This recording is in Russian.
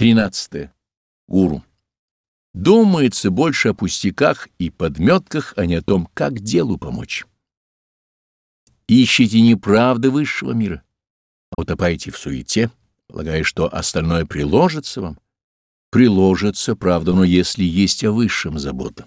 13. Гуру. Думается больше о пустяках и подметках, а не о том, как делу помочь. Ищите не правды высшего мира, а утопаете в суете, полагая, что остальное приложится вам. Приложится, правда, но если есть о высшем забота.